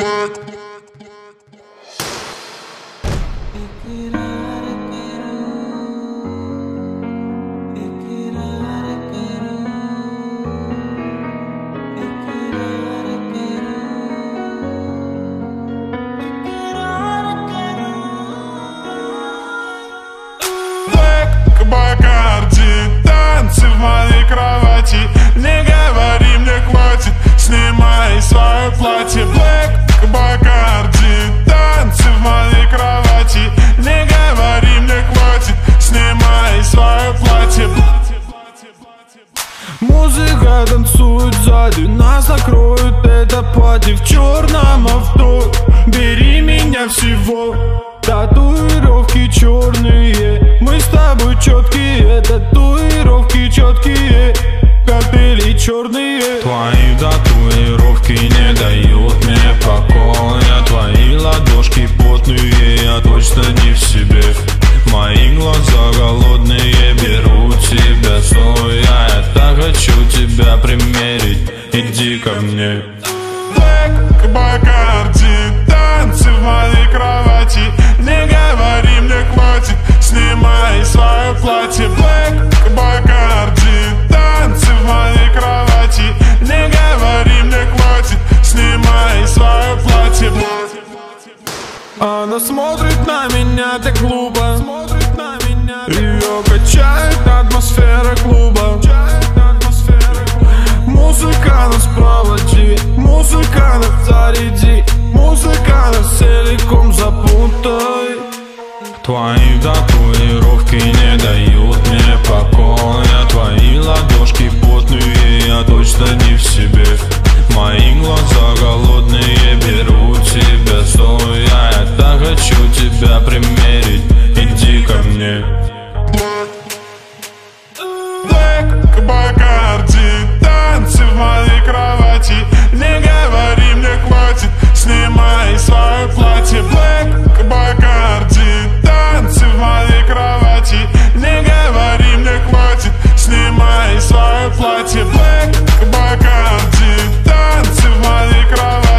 Black, Бакарди, танцы в моей кровати Музыка танцует сзади, нас накроет это пати В черном авто, бери меня всего. Татуировки черные, мы с тобой четкие Татуировки четкие, коктейли черные. Твои татуировки не дают мне покоя. Твои ладошки иди ко мне. Black, Бакарди, танцы в моей кровати. Не говори мне хватит, снимай свое платье. Black, Бакарди, танцы в моей кровати. Не говори мне хватит, снимай свое платье. Она смотрит на меня так глупо. Смотрит на меня. Ее качает атмосфера Музыкантов заряди Музыкантов целиком запутай Твои татуировки не дают мне покоя. Твои ладошки потные, я точно не в себе. Мои глаза голодные, беру тебя стоя а Я так хочу тебя примерить, иди ко мне. Black Bacardi, танцы в моей кровати, не Надень свое платье Black Бакарди Танцы в моей кровати.